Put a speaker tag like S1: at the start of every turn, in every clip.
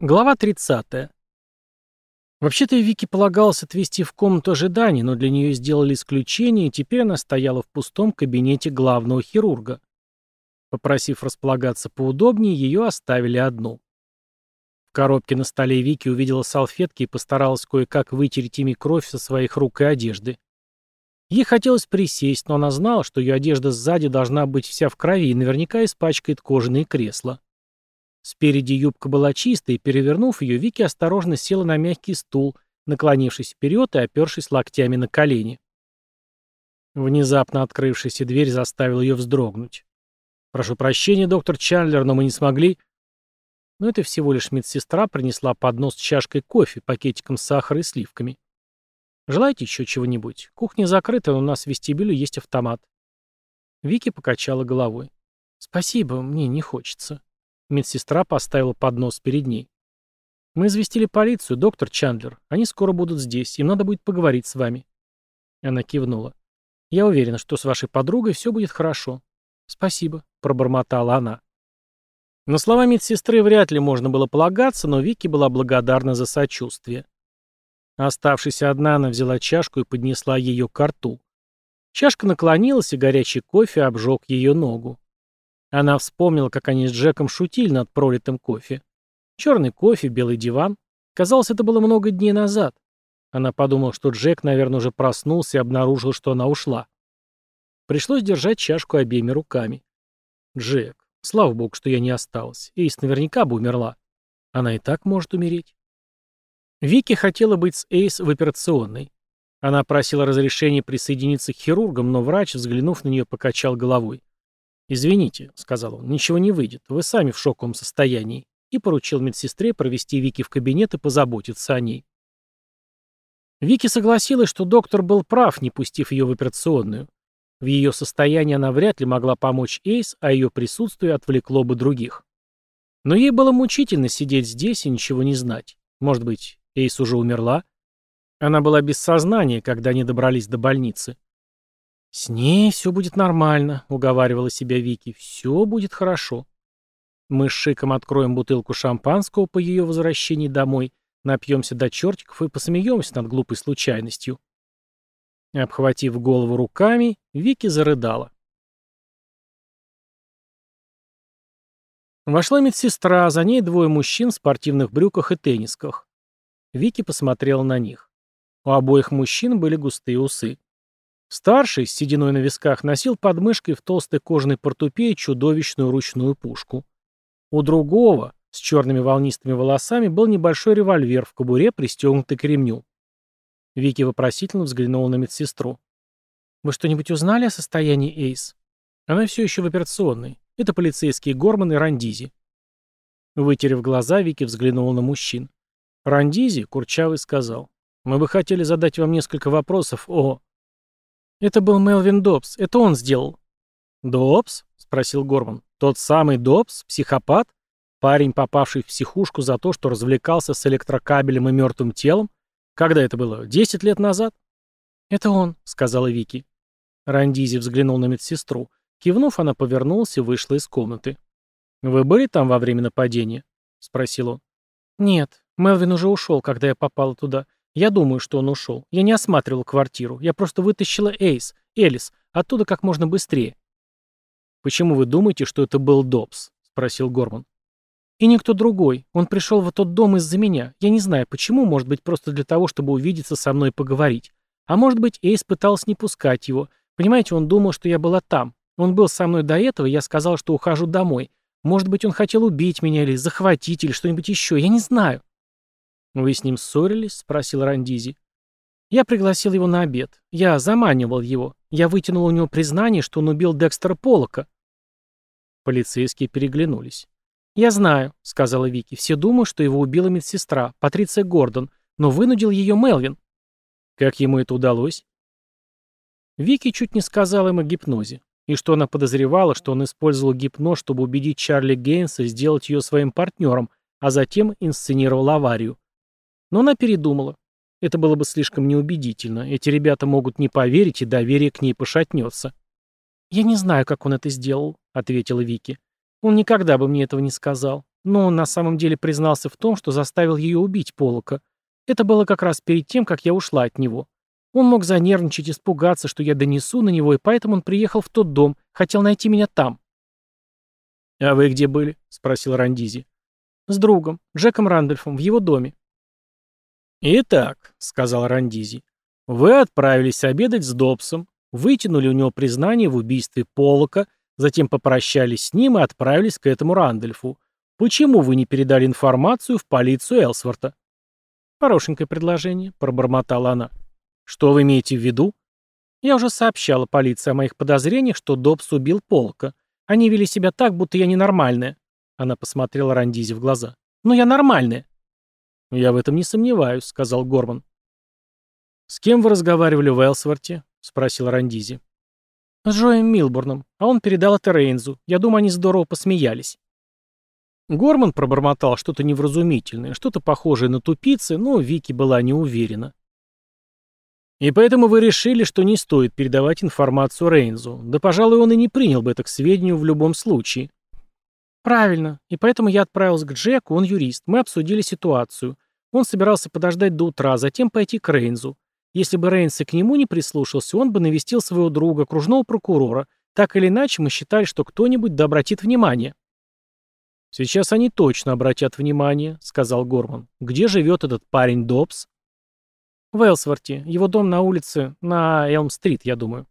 S1: Глава 30. Вообще-то Вики полагалось отвезти в комнату ожидания, но для нее сделали исключение, и теперь она стояла в пустом кабинете главного хирурга. Попросив располагаться поудобнее, ее оставили одну. В коробке на столе Вики увидела салфетки и постаралась кое-как вытереть ими кровь со своих рук и одежды. Ей хотелось присесть, но она знала, что ее одежда сзади должна быть вся в крови и наверняка испачкает кожаные кресла. Спереди юбка была чистой, перевернув ее, Вики осторожно села на мягкий стул, наклонившись вперед и опершись локтями на колени. Внезапно открывшаяся дверь заставила ее вздрогнуть. «Прошу прощения, доктор Чандлер, но мы не смогли...» Но это всего лишь медсестра принесла поднос с чашкой кофе, пакетиком сахара и сливками. «Желаете еще чего-нибудь? Кухня закрыта, но у нас в вестибюле есть автомат». Вики покачала головой. «Спасибо, мне не хочется». Медсестра поставила поднос перед ней. «Мы известили полицию, доктор Чандлер. Они скоро будут здесь. Им надо будет поговорить с вами». Она кивнула. «Я уверена, что с вашей подругой все будет хорошо». «Спасибо», — пробормотала она. На слова медсестры вряд ли можно было полагаться, но Вики была благодарна за сочувствие. Оставшись одна, она взяла чашку и поднесла ее к рту. Чашка наклонилась, и горячий кофе обжег ее ногу. Она вспомнила, как они с Джеком шутили над пролитым кофе. Черный кофе, белый диван. Казалось, это было много дней назад. Она подумала, что Джек, наверное, уже проснулся и обнаружил, что она ушла. Пришлось держать чашку обеими руками. Джек. Слава богу, что я не осталась. Эйс наверняка бы умерла. Она и так может умереть. Вики хотела быть с Эйс в операционной. Она просила разрешения присоединиться к хирургам, но врач, взглянув на нее, покачал головой. «Извините», — сказал он, — «ничего не выйдет. Вы сами в шоковом состоянии». И поручил медсестре провести Вики в кабинет и позаботиться о ней. Вики согласилась, что доктор был прав, не пустив ее в операционную. В ее состоянии она вряд ли могла помочь Эйс, а ее присутствие отвлекло бы других. Но ей было мучительно сидеть здесь и ничего не знать. Может быть, Эйс уже умерла? Она была без сознания, когда они добрались до больницы. «С ней все будет нормально», — уговаривала себя Вики. «Все будет хорошо». Мы с Шиком откроем бутылку шампанского по ее возвращении домой, напьемся до чертиков и посмеемся над глупой случайностью. Обхватив голову руками, Вики зарыдала. Вошла медсестра, за ней двое мужчин в спортивных брюках и теннисках. Вики посмотрела на них. У обоих мужчин были густые усы. Старший, с сединой на висках, носил под мышкой в толстой кожаной портупее чудовищную ручную пушку. У другого, с черными волнистыми волосами, был небольшой револьвер в кобуре, пристегнутый к ремню. Вики вопросительно взглянула на медсестру. «Вы что-нибудь узнали о состоянии Эйс?» «Она все еще в операционной. Это полицейские Горман и Рандизи». Вытерев глаза, Вики взглянула на мужчин. Рандизи, курчавый, сказал. «Мы бы хотели задать вам несколько вопросов о...» «Это был Мелвин Добс. Это он сделал». «Добс?» — спросил Горман. «Тот самый Добс? Психопат? Парень, попавший в психушку за то, что развлекался с электрокабелем и мертвым телом? Когда это было? Десять лет назад?» «Это он», — сказала Вики. Рандизи взглянул на медсестру. Кивнув, она повернулась и вышла из комнаты. «Вы были там во время нападения?» — спросил он. «Нет, Мелвин уже ушел, когда я попала туда. Я думаю, что он ушел. Я не осматривал квартиру. Я просто вытащила Эйс, Элис, оттуда как можно быстрее. «Почему вы думаете, что это был Добс?» — спросил Горман. «И никто другой. Он пришел в тот дом из-за меня. Я не знаю, почему, может быть, просто для того, чтобы увидеться со мной и поговорить. А может быть, Эйс пытался не пускать его. Понимаете, он думал, что я была там. Он был со мной до этого, я сказал, что ухожу домой. Может быть, он хотел убить меня или захватить, или что-нибудь еще. Я не знаю». «Вы с ним ссорились?» — спросил Рандизи. «Я пригласил его на обед. Я заманивал его. Я вытянул у него признание, что он убил Декстера Полока». Полицейские переглянулись. «Я знаю», — сказала Вики. «Все думают, что его убила медсестра, Патриция Гордон, но вынудил ее Мелвин». «Как ему это удалось?» Вики чуть не сказала им о гипнозе, и что она подозревала, что он использовал гипноз, чтобы убедить Чарли Гейнса сделать ее своим партнером, а затем инсценировал аварию. Но она передумала. Это было бы слишком неубедительно. Эти ребята могут не поверить, и доверие к ней пошатнется. «Я не знаю, как он это сделал», — ответила Вики. «Он никогда бы мне этого не сказал. но он на самом деле признался в том, что заставил ее убить Полока. Это было как раз перед тем, как я ушла от него. Он мог занервничать, испугаться, что я донесу на него, и поэтому он приехал в тот дом, хотел найти меня там. «А вы где были?» — спросил Рандизи. «С другом, Джеком Рандольфом, в его доме». «Итак», — сказал Рандизи, — «вы отправились обедать с Добсом, вытянули у него признание в убийстве Полока, затем попрощались с ним и отправились к этому Рандольфу. Почему вы не передали информацию в полицию Элсворта?» «Хорошенькое предложение», — пробормотала она. «Что вы имеете в виду?» «Я уже сообщала полиции о моих подозрениях, что Добс убил Полока. Они вели себя так, будто я ненормальная. Она посмотрела Рандизи в глаза. Но я нормальная. Я в этом не сомневаюсь, сказал Горман. С кем вы разговаривали в Элсворте? Спросил Рандизи. С Джоем Милбурном, а он передал это Рейнзу. Я думаю, они здорово посмеялись. Горман пробормотал что-то невразумительное, что-то похожее на тупицы, но Вики была не уверена. И поэтому вы решили, что не стоит передавать информацию Рейнзу. Да, пожалуй, он и не принял бы это к сведению в любом случае. Правильно. И поэтому я отправился к Джеку, он юрист. Мы обсудили ситуацию. Он собирался подождать до утра, затем пойти к Рейнзу. Если бы Рейнс и к нему не прислушался, он бы навестил своего друга, окружного прокурора. Так или иначе, мы считали, что кто-нибудь да обратит внимание. «Сейчас они точно обратят внимание», — сказал Горман. «Где живет этот парень Добс?» В Элсворте. Его дом на улице, на Элм-стрит, я думаю.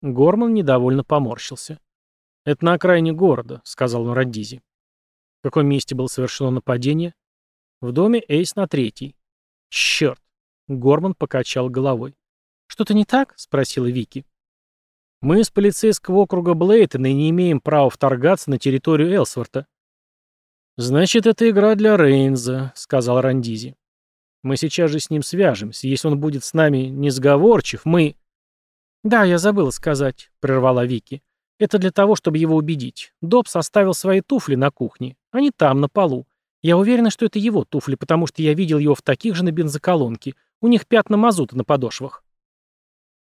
S1: Горман недовольно поморщился. «Это на окраине города», — сказал он. В каком месте было совершено нападение? В доме Эйс на третий. Черт. Горман покачал головой. «Что-то не так?» — спросила Вики. «Мы из полицейского округа Блейтона и не имеем права вторгаться на территорию Элсворта». «Значит, это игра для Рейнза», — сказал Рандизи. Мы сейчас же с ним свяжемся. Если он будет с нами несговорчив, мы...» «Да, я забыла сказать», — прервала Вики. «Это для того, чтобы его убедить. Добс оставил свои туфли на кухне. Они там, на полу. Я уверена, что это его туфли, потому что я видел его в таких же на бензоколонке. У них пятна мазута на подошвах».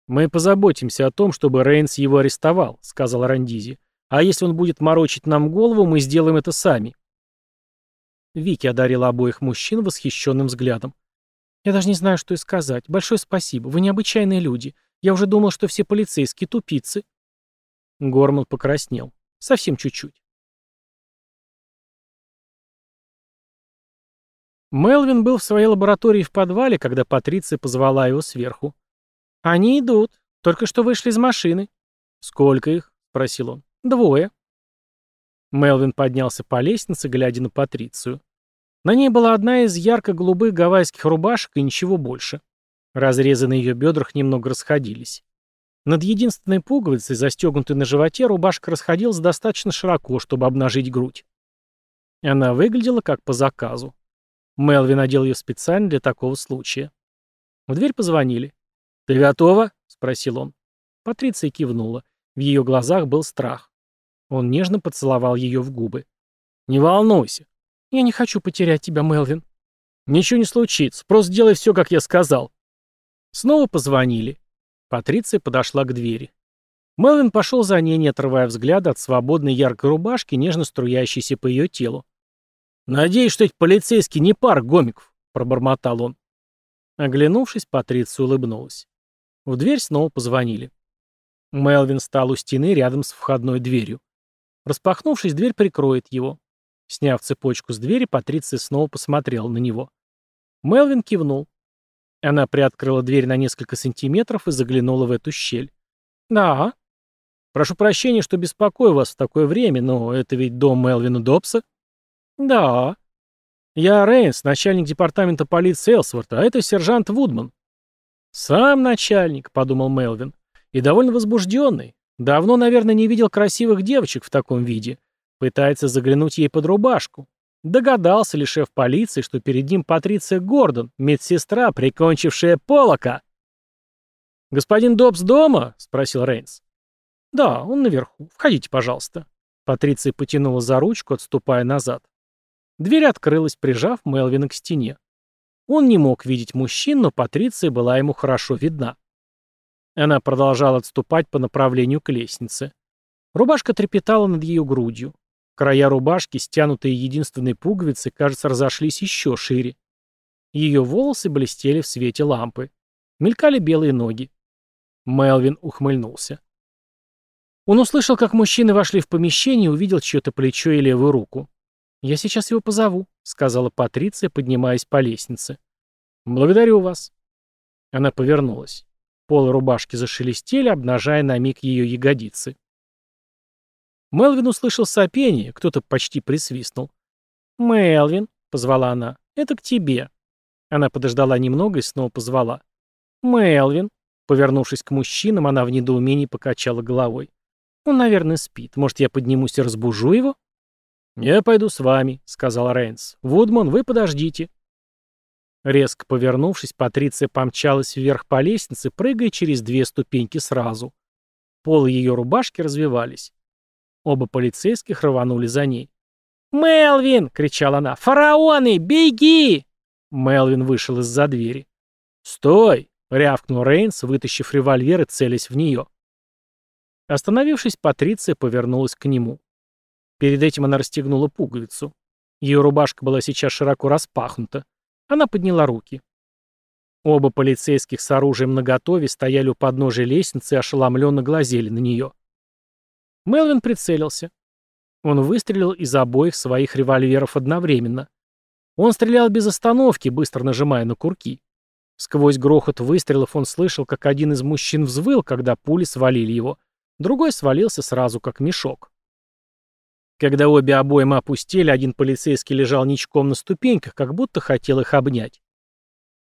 S1: «Мы позаботимся о том, чтобы Рейнс его арестовал», — сказал Рандизи. «А если он будет морочить нам голову, мы сделаем это сами». Вики одарила обоих мужчин восхищенным взглядом. Я даже не знаю, что и сказать. Большое спасибо. Вы необычайные люди. Я уже думал, что все полицейские тупицы. Горман покраснел. Совсем чуть-чуть. Мелвин был в своей лаборатории в подвале, когда Патриция позвала его сверху. «Они идут. Только что вышли из машины». «Сколько их?» — спросил он. «Двое». Мелвин поднялся по лестнице, глядя на Патрицию. На ней была одна из ярко-голубых гавайских рубашек и ничего больше. Разрезы на ее бедрах немного расходились. Над единственной пуговицей, застегнутой на животе, рубашка расходилась достаточно широко, чтобы обнажить грудь. Она выглядела как по заказу. Мелвин надел ее специально для такого случая. В дверь позвонили. «Ты готова?» — спросил он. Патриция кивнула. В ее глазах был страх. Он нежно поцеловал ее в губы. «Не волнуйся. «Я не хочу потерять тебя, Мелвин». «Ничего не случится. Просто делай все, как я сказал». Снова позвонили. Патриция подошла к двери. Мелвин пошел за ней, не отрывая взгляда от свободной яркой рубашки, нежно струящейся по ее телу. «Надеюсь, что эти полицейские не пар гомиков», — пробормотал он. Оглянувшись, Патриция улыбнулась. В дверь снова позвонили. Мелвин стал у стены рядом с входной дверью. Распахнувшись, дверь прикроет его. Сняв цепочку с двери, Патриция снова посмотрела на него. Мелвин кивнул. Она приоткрыла дверь на несколько сантиметров и заглянула в эту щель. «Да». «Прошу прощения, что беспокою вас в такое время, но это ведь дом Мелвина Добса?» «Да». «Я Рейнс, начальник департамента полиции Элсворта, а это сержант Вудман». «Сам начальник», — подумал Мелвин, — «и довольно возбужденный. Давно, наверное, не видел красивых девочек в таком виде. Пытается заглянуть ей под рубашку. Догадался ли шеф полиции, что перед ним Патриция Гордон, медсестра, прикончившая Полока? «Господин Добс дома?» — спросил Рейнс. «Да, он наверху. Входите, пожалуйста». Патриция потянула за ручку, отступая назад. Дверь открылась, прижав Мелвина к стене. Он не мог видеть мужчин, но Патриция была ему хорошо видна. Она продолжала отступать по направлению к лестнице. Рубашка трепетала над ее грудью. Края рубашки, стянутые единственной пуговицей, кажется, разошлись еще шире. Ее волосы блестели в свете лампы. Мелькали белые ноги. Мелвин ухмыльнулся. Он услышал, как мужчины вошли в помещение и увидел чье-то плечо и левую руку. «Я сейчас его позову», — сказала Патриция, поднимаясь по лестнице. «Благодарю вас». Она повернулась. Полы рубашки зашелестели, обнажая на миг ее ягодицы. Мелвин услышал сопение, кто-то почти присвистнул. «Мелвин», — позвала она, — «это к тебе». Она подождала немного и снова позвала. «Мелвин», — повернувшись к мужчинам, она в недоумении покачала головой. «Он, наверное, спит. Может, я поднимусь и разбужу его?» «Я пойду с вами», — сказал Рейнс. «Вудман, вы подождите». Резко повернувшись, Патриция помчалась вверх по лестнице, прыгая через две ступеньки сразу. Полы ее рубашки развивались. Оба полицейских рванули за ней. «Мелвин!» — кричала она. «Фараоны! Беги!» Мелвин вышел из-за двери. «Стой!» — рявкнул Рейнс, вытащив револьвер и целясь в нее. Остановившись, Патриция повернулась к нему. Перед этим она расстегнула пуговицу. Ее рубашка была сейчас широко распахнута. Она подняла руки. Оба полицейских с оружием наготове стояли у подножия лестницы и ошеломленно глазели на нее. Мелвин прицелился. Он выстрелил из обоих своих револьверов одновременно. Он стрелял без остановки, быстро нажимая на курки. Сквозь грохот выстрелов он слышал, как один из мужчин взвыл, когда пули свалили его. Другой свалился сразу, как мешок. Когда обе обоймы опустили, один полицейский лежал ничком на ступеньках, как будто хотел их обнять.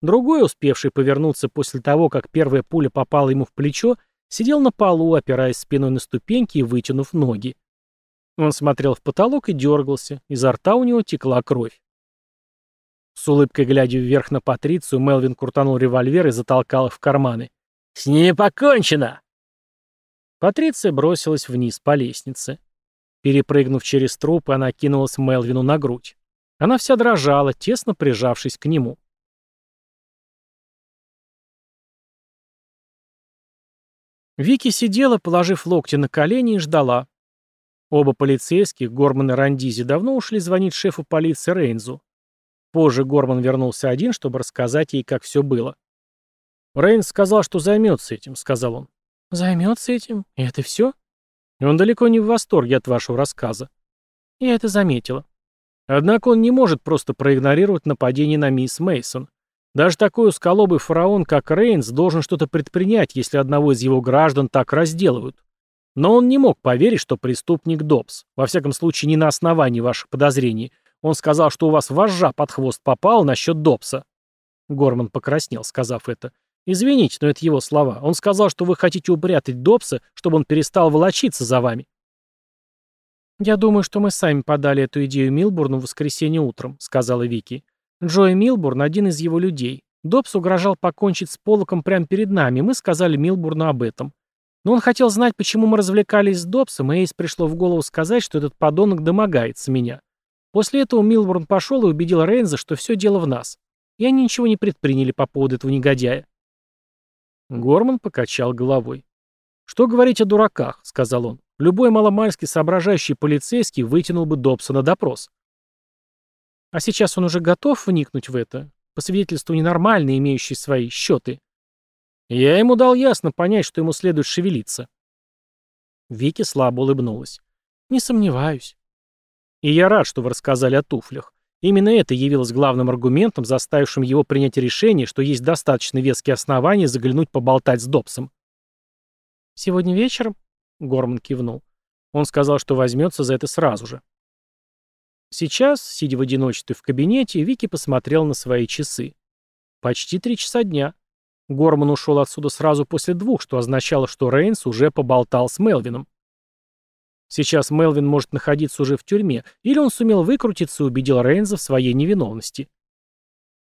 S1: Другой, успевший повернуться после того, как первая пуля попала ему в плечо, сидел на полу, опираясь спиной на ступеньки и вытянув ноги. Он смотрел в потолок и дергался, изо рта у него текла кровь. С улыбкой глядя вверх на Патрицию, Мелвин крутанул револьвер и затолкал их в карманы. «С ней покончено!» Патриция бросилась вниз по лестнице. Перепрыгнув через труп, она кинулась Мелвину на грудь. Она вся дрожала, тесно прижавшись к нему. Вики сидела, положив локти на колени и ждала. Оба полицейских, Горман и Рандизи, давно ушли звонить шефу полиции Рейнзу. Позже Горман вернулся один, чтобы рассказать ей, как все было. «Рейнс сказал, что займется этим», — сказал он. «Займется этим? И это все?» И он далеко не в восторге от вашего рассказа. Я это заметила. Однако он не может просто проигнорировать нападение на мисс Мейсон. Даже такой усколобый фараон, как Рейнс, должен что-то предпринять, если одного из его граждан так разделывают. Но он не мог поверить, что преступник Добс. Во всяком случае, не на основании ваших подозрений. Он сказал, что у вас вожжа под хвост попал насчет Добса. Горман покраснел, сказав это. Извините, но это его слова. Он сказал, что вы хотите упрятать Добса, чтобы он перестал волочиться за вами. «Я думаю, что мы сами подали эту идею Милбурну в воскресенье утром», — сказала Вики. «Джои Милбурн — один из его людей. Добс угрожал покончить с Полоком прямо перед нами, мы сказали Милбурну об этом. Но он хотел знать, почему мы развлекались с Добсом, и Эйс пришло в голову сказать, что этот подонок домогается меня. После этого Милбурн пошел и убедил Рейнза, что все дело в нас. И они ничего не предприняли по поводу этого негодяя. Горман покачал головой. «Что говорить о дураках?» — сказал он. «Любой маломальски соображающий полицейский вытянул бы Добса на допрос». А сейчас он уже готов вникнуть в это, по свидетельству ненормальный, имеющий свои счеты. Я ему дал ясно понять, что ему следует шевелиться. Вики слабо улыбнулась. «Не сомневаюсь». «И я рад, что вы рассказали о туфлях. Именно это явилось главным аргументом, заставившим его принять решение, что есть достаточно веские основания заглянуть поболтать с Добсом. «Сегодня вечером?» — Горман кивнул. Он сказал, что возьмется за это сразу же. Сейчас, сидя в одиночестве в кабинете, Вики посмотрел на свои часы. Почти три часа дня. Горман ушел отсюда сразу после двух, что означало, что Рейнс уже поболтал с Мелвином. Сейчас Мелвин может находиться уже в тюрьме, или он сумел выкрутиться и убедил Рейнза в своей невиновности.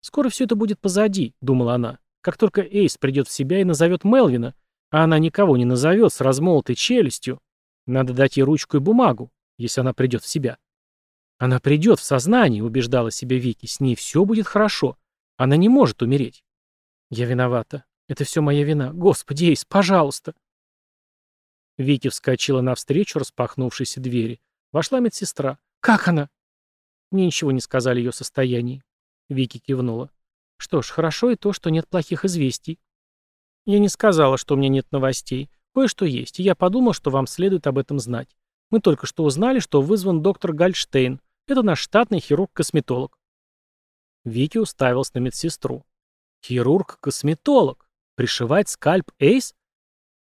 S1: «Скоро все это будет позади», — думала она. «Как только Эйс придет в себя и назовет Мелвина, а она никого не назовет с размолотой челюстью, надо дать ей ручку и бумагу, если она придет в себя». «Она придет в сознание», — убеждала себя Вики, — «с ней все будет хорошо. Она не может умереть». «Я виновата. Это все моя вина. Господи, Эйс, пожалуйста». Вики вскочила навстречу распахнувшейся двери. Вошла медсестра. «Как она?» Мне ничего не сказали ее состоянии. Вики кивнула. Что ж, хорошо и то, что нет плохих известий. Я не сказала, что у меня нет новостей. Кое-что есть, и я подумал, что вам следует об этом знать. Мы только что узнали, что вызван доктор Гальштейн. Это наш штатный хирург-косметолог. Вики уставился на медсестру. Хирург-косметолог? Пришивать скальп Эйс?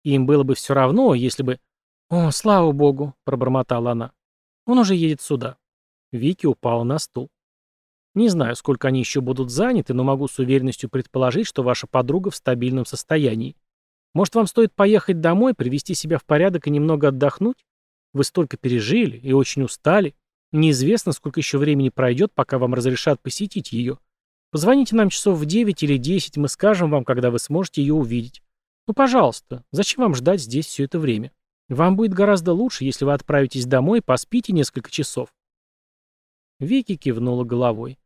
S1: Им было бы все равно, если бы... «О, слава богу», — пробормотала она. «Он уже едет сюда». Вики упала на стул. «Не знаю, сколько они еще будут заняты, но могу с уверенностью предположить, что ваша подруга в стабильном состоянии. Может, вам стоит поехать домой, привести себя в порядок и немного отдохнуть? Вы столько пережили и очень устали. Неизвестно, сколько еще времени пройдет, пока вам разрешат посетить ее. Позвоните нам часов в 9 или 10, мы скажем вам, когда вы сможете ее увидеть. Ну, пожалуйста, зачем вам ждать здесь все это время? Вам будет гораздо лучше, если вы отправитесь домой и поспите несколько часов. Вики кивнула головой.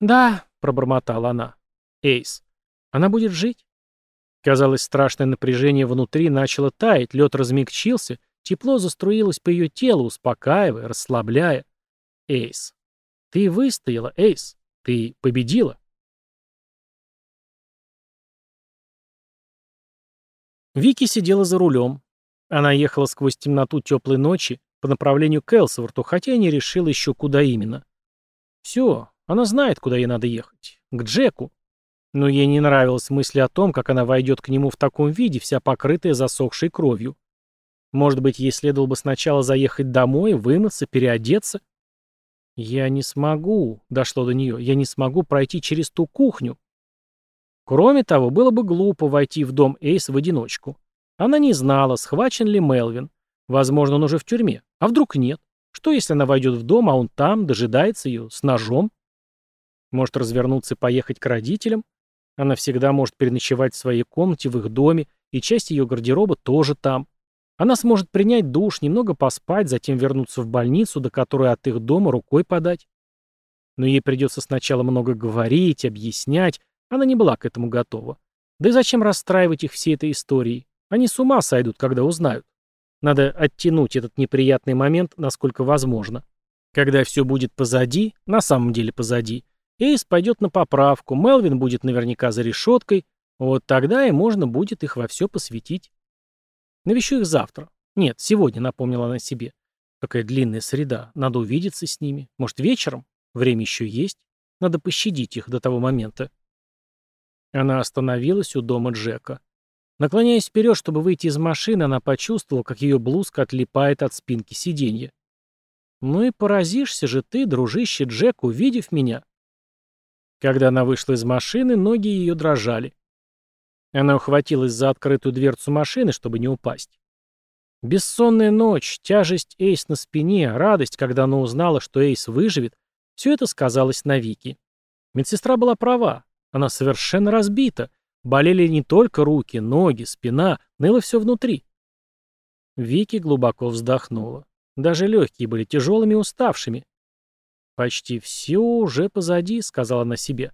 S1: «Да», — пробормотала она. «Эйс. Она будет жить?» Казалось, страшное напряжение внутри начало таять, лед размягчился, тепло заструилось по ее телу, успокаивая, расслабляя. «Эйс. Ты выстояла, Эйс. Ты победила». Вики сидела за рулем. Она ехала сквозь темноту теплой ночи по направлению к Элсворту, хотя и не решила еще, куда именно. Все, она знает, куда ей надо ехать. К Джеку. Но ей не нравилась мысль о том, как она войдет к нему в таком виде, вся покрытая засохшей кровью. Может быть, ей следовало бы сначала заехать домой, вымыться, переодеться? «Я не смогу», — дошло до нее, — «я не смогу пройти через ту кухню». Кроме того, было бы глупо войти в дом Эйс в одиночку. Она не знала, схвачен ли Мелвин. Возможно, он уже в тюрьме. А вдруг нет? Что, если она войдет в дом, а он там, дожидается ее, с ножом? Может развернуться и поехать к родителям? Она всегда может переночевать в своей комнате, в их доме, и часть ее гардероба тоже там. Она сможет принять душ, немного поспать, затем вернуться в больницу, до которой от их дома рукой подать. Но ей придется сначала много говорить, объяснять, она не была к этому готова. Да и зачем расстраивать их всей этой историей? Они с ума сойдут, когда узнают. Надо оттянуть этот неприятный момент, насколько возможно. Когда все будет позади, на самом деле позади, Эйс пойдет на поправку, Мелвин будет наверняка за решеткой, вот тогда и можно будет их во все посвятить. Навещу их завтра. Нет, сегодня, напомнила она себе. Какая длинная среда, надо увидеться с ними. Может, вечером? Время еще есть. Надо пощадить их до того момента. Она остановилась у дома Джека. Наклоняясь вперед, чтобы выйти из машины, она почувствовала, как ее блузка отлипает от спинки сиденья. «Ну и поразишься же ты, дружище Джек, увидев меня». Когда она вышла из машины, ноги ее дрожали. Она ухватилась за открытую дверцу машины, чтобы не упасть. Бессонная ночь, тяжесть Эйс на спине, радость, когда она узнала, что Эйс выживет, все это сказалось на Вике. Медсестра была права. Она совершенно разбита. Болели не только руки, ноги, спина, ныло все внутри. Вики глубоко вздохнула. Даже легкие были тяжелыми и уставшими. «Почти все уже позади», — сказала она себе.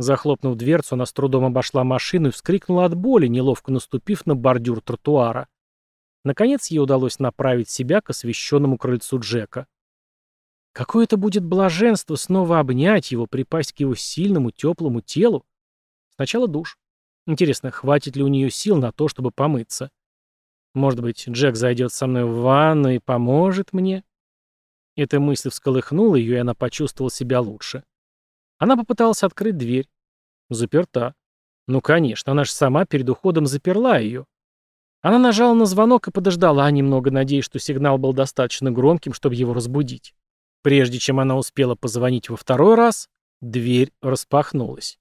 S1: Захлопнув дверцу, она с трудом обошла машину и вскрикнула от боли, неловко наступив на бордюр тротуара. Наконец ей удалось направить себя к освещенному крыльцу Джека. Какое это будет блаженство снова обнять его, припасть к его сильному, теплому телу. Сначала душ. Интересно, хватит ли у нее сил на то, чтобы помыться? Может быть, Джек зайдет со мной в ванну и поможет мне? Эта мысль всколыхнула ее, и она почувствовала себя лучше. Она попыталась открыть дверь. Заперта. Ну, конечно, она же сама перед уходом заперла ее. Она нажала на звонок и подождала немного, надеясь, что сигнал был достаточно громким, чтобы его разбудить. Прежде чем она успела позвонить во второй раз, дверь распахнулась.